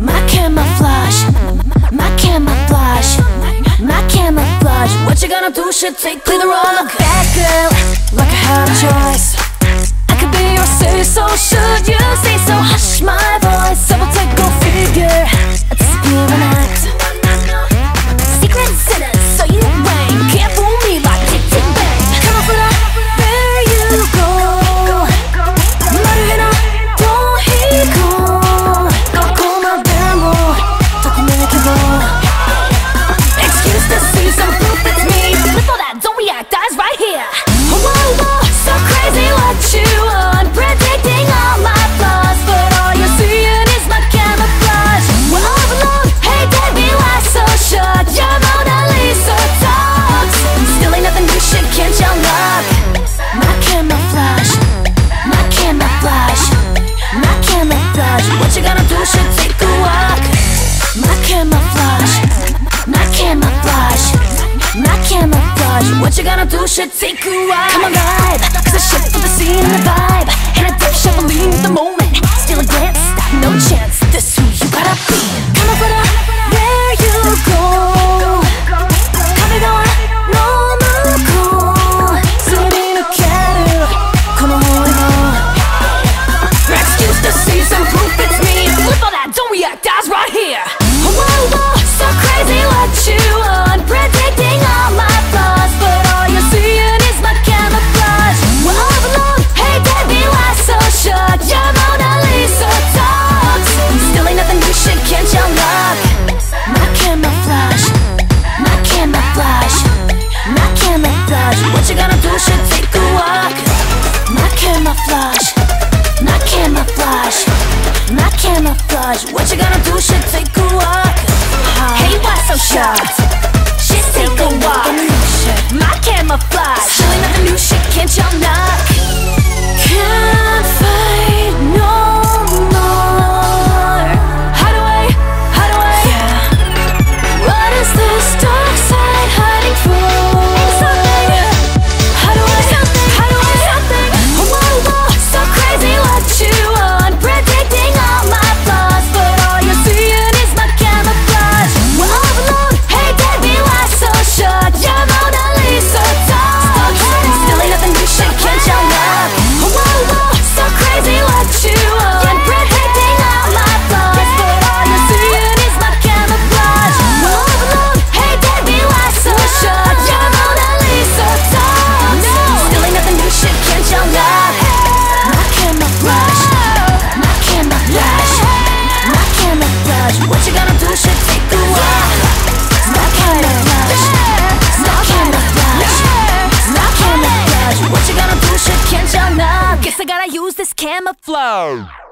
My camouflage, my camouflage, my camouflage. What you gonna do? Should take clear the roll. Bad girl, like a choice. massage. What you gonna do? Should take a ride. Come on, Cause I shift for the scene and the vibe. And I dip, shuffling with the moment dodge. What you gonna do? Should take a walk. Not camouflage. Not camouflage. Not camouflage. What you gonna do? Should take a walk. Hey, why so shocked? What you gonna do? Should take a while Not camouflage Not camouflage Not camouflage What you gonna do? Should Guess I gotta use this camouflage